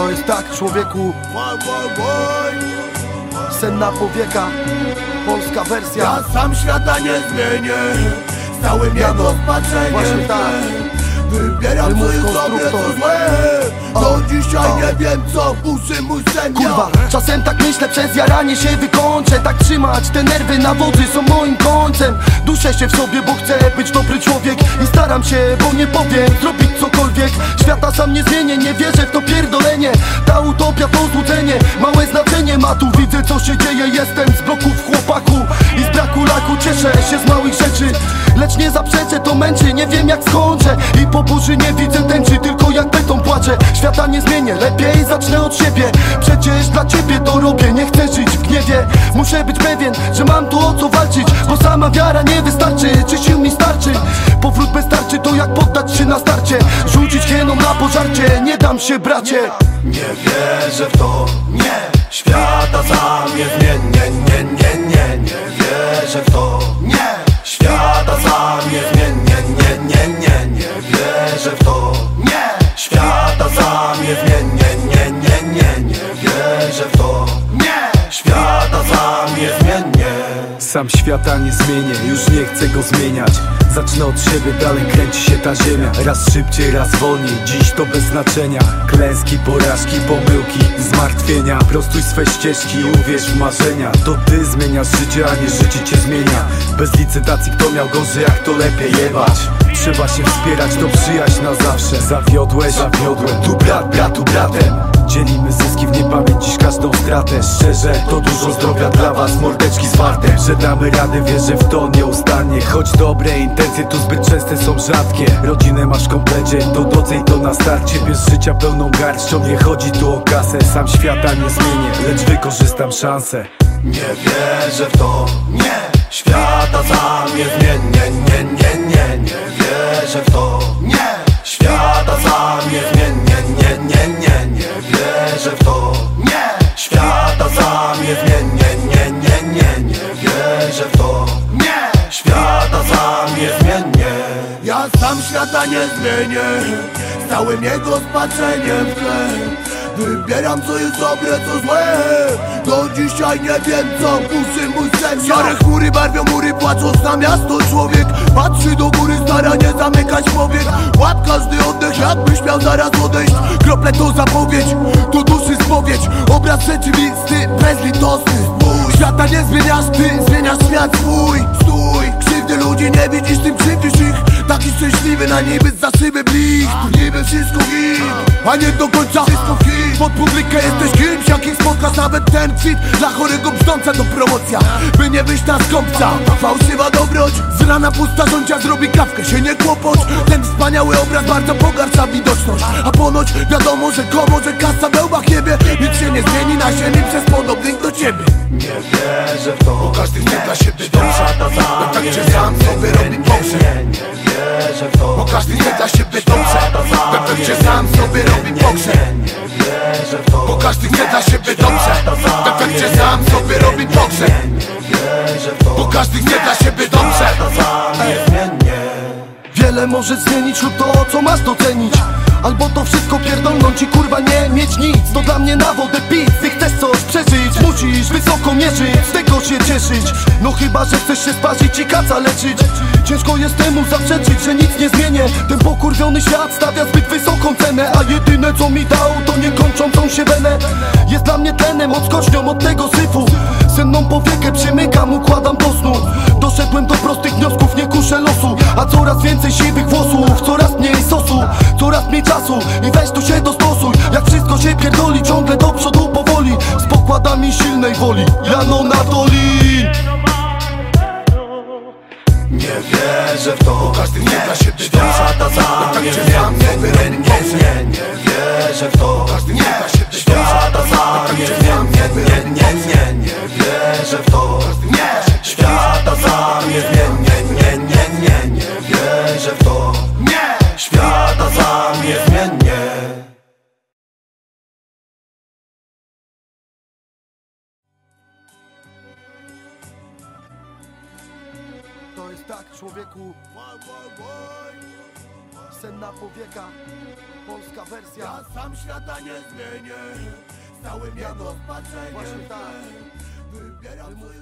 To jest tak, człowieku, senna powieka, polska wersja. Ja sam świata nie zmienię Z całym jego Właśnie spaczeniem tak. Wybieram Wymów konstruktor. Do dzisiaj nie wiem co uszy mój sen Kurwa, czasem tak myślę, przez jaranie się wykończę. Tak trzymać te nerwy na wody są moim końcem. Duszę się w sobie, bo chcę być dobry człowiek. I staram się, bo nie powiem, zrobić cokolwiek. Świata sam nie zmienię, nie wierzę w to pierdolenie. Ta utopia to złudzenie, małe znaczenie. Ma tu Widzę co się dzieje, jestem z bloków chłopaku. I z braku laku cieszę się z małych rzeczy Lecz nie zaprzeczę, to męczy, nie wiem jak skończę. I po burzy nie widzę tęczy, tylko jak beton płaczę. Świata nie zmienię, lepiej zacznę od siebie. Przecież dla ciebie to robię, nie chcę żyć w gniewie. Muszę być pewien, że mam tu o co walczyć Bo sama wiara nie wystarczy, czy sił mi starczy? Powrót bez tarczy to jak poddać się na starcie. Rzucić hieną na pożarcie, nie dam się bracie. Nie wierzę w to, nie. Świata sam nie zmienię, nie, nie, nie Nie. Wierzę w to, nie. Świata Sam świata nie zmienię, już nie chcę go zmieniać. Zacznę od siebie, dalej kręci się ta ziemia. Raz szybciej, raz wolniej, dziś to bez znaczenia. Klęski, porażki, pomyłki, zmartwienia. Prostuj swe ścieżki, uwierz w marzenia. To ty zmieniasz życie, a nie życie cię zmienia. Bez licytacji kto miał gorzej, jak to lepiej jebać. Trzeba się wspierać, to przyjaźń na zawsze. Zawiodłeś, zawiodłem, tu brat, bratu bratem Dzielimy zyski w niepamięć, dziś każdą stratę. Szczerze, to dużo zdrowia dla was, mordeczki zwarte. Że damy radę, wierzę w to nieustannie. Choć dobre intencje tu zbyt częste są rzadkie. Rodzinę masz komplecie, to doceń to na starcie. Bierz życia pełną garścią, nie chodzi tu o kasę. Sam świata nie zmienię, lecz wykorzystam szansę. Nie wierzę w to, nie. Świata sam nie zmienię, nie, nie, nie świata nie zmienię. Z całym jego spaczeniem w tle Wybieram co jest dobre, co złe. Do dzisiaj nie wiem co uszy mój sen Szare chmury barwią mury płacząc na miasto Człowiek. Patrzy do góry, stara nie zamykać powiek. Łap każdy oddech jakbyś miał zaraz odejść. Krople to zapowiedź, to duszy spowiedź. Obraz rzeczywisty, bezlitosny. Świata nie zmieniasz ty, zmieniasz świat swój Krzywdy ludzi nie widzisz, tym krzywdzisz ich. Taki szczęśliwy na niby za szyby blisk Tu niby wszystko hit, a nie do końca wszystko hit. Pod publikę jesteś kimś, jakim spotkasz nawet ten kwit Dla chorego brzdąca to promocja, by nie wyjść na skąpca. Fałszywa dobroć, z rana pusta rządzia zrobi kawkę, się nie kłopocz. Ten wspaniały obraz bardzo pogarsza widoczność. A ponoć wiadomo, że komo, że kasa we łbach jebie. Nic się nie zmieni na ziemi przez podobnych do ciebie. Nie wierzę w to, każdy chce dla siebie dobrze w każdy chce dla siebie dobrze. Tak pewnie sam sobie robi pogrzeb Nie w Bo każdy chce dla siebie dobrze. Tak pewnie sam sobie robi pogrzeb Nie w Bo każdy chce dla siebie dobrze. Wiele może zmienić lub to co masz docenić Albo to wszystko pierdolnąć i kurwa nie mieć nic. To dla mnie na wodę pić, ty chcesz coś przeżyć Musisz wysoko mierzyć, z tego się cieszyć. No chyba, że chcesz się sparzyć i kaca leczyć. Ciężko jest temu zaprzeczyć, że nic nie zmienię. Ten pokurwiony świat stawia zbyt wysoką cenę A jedyne co mi dał to niekończącą się wenę. Jest dla mnie tlenem, odskocznią od tego syfu. Senną powiekę przymykam, układam do snu. Doszedłem do prostych wniosków, nie kuszę losu silnej woli, Jano Natolin Nie wierzę w to, każdy chce dla siebie Świata sam nie zmienię, nie, nie, nie, nie wierzę w to każdy nie dla siebie jest tak człowieku. Senna powieka Polska wersja Ja sam świata nie zmienię Z całym jego Właśnie wpatreniem tak. Wybieram swój